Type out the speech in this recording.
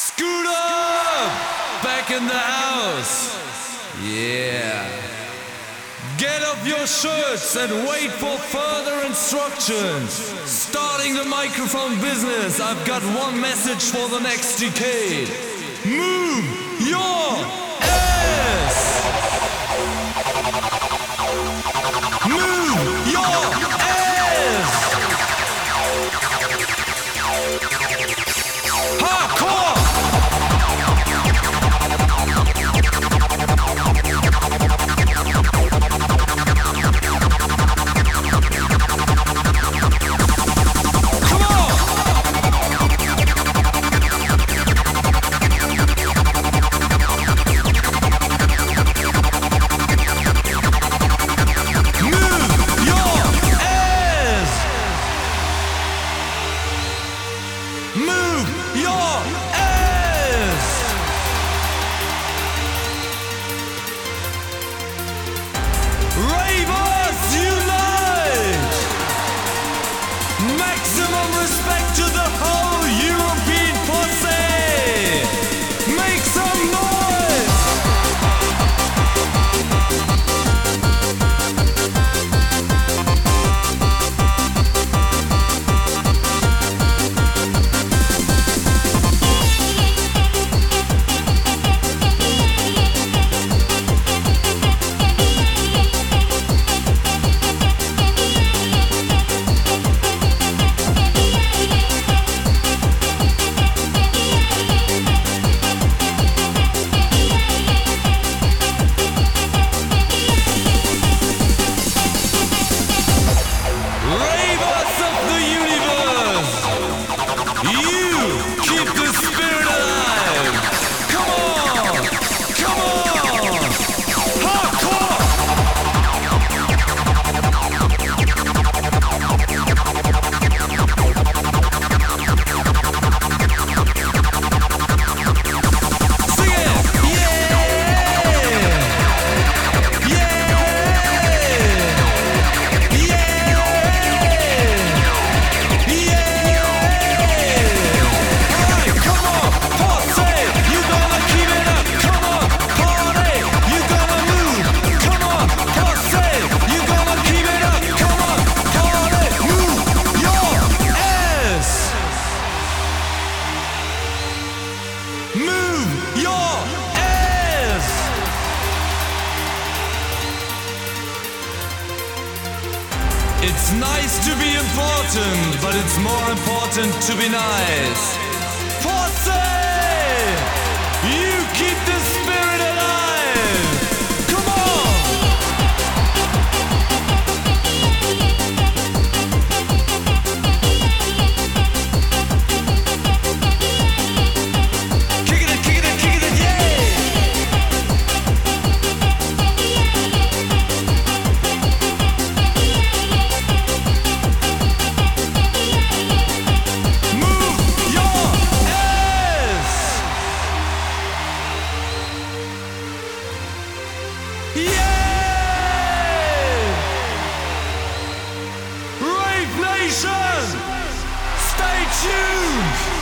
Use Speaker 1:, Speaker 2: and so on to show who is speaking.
Speaker 1: Scooter! Back in the house! Yeah. Get up your shirts and wait for further instructions. Starting the microphone business, I've got one message for the next decade. Move your respect to the whole European It's nice to be important, but it's more important to be nice. Posse! You keep the Nation! Stay tuned!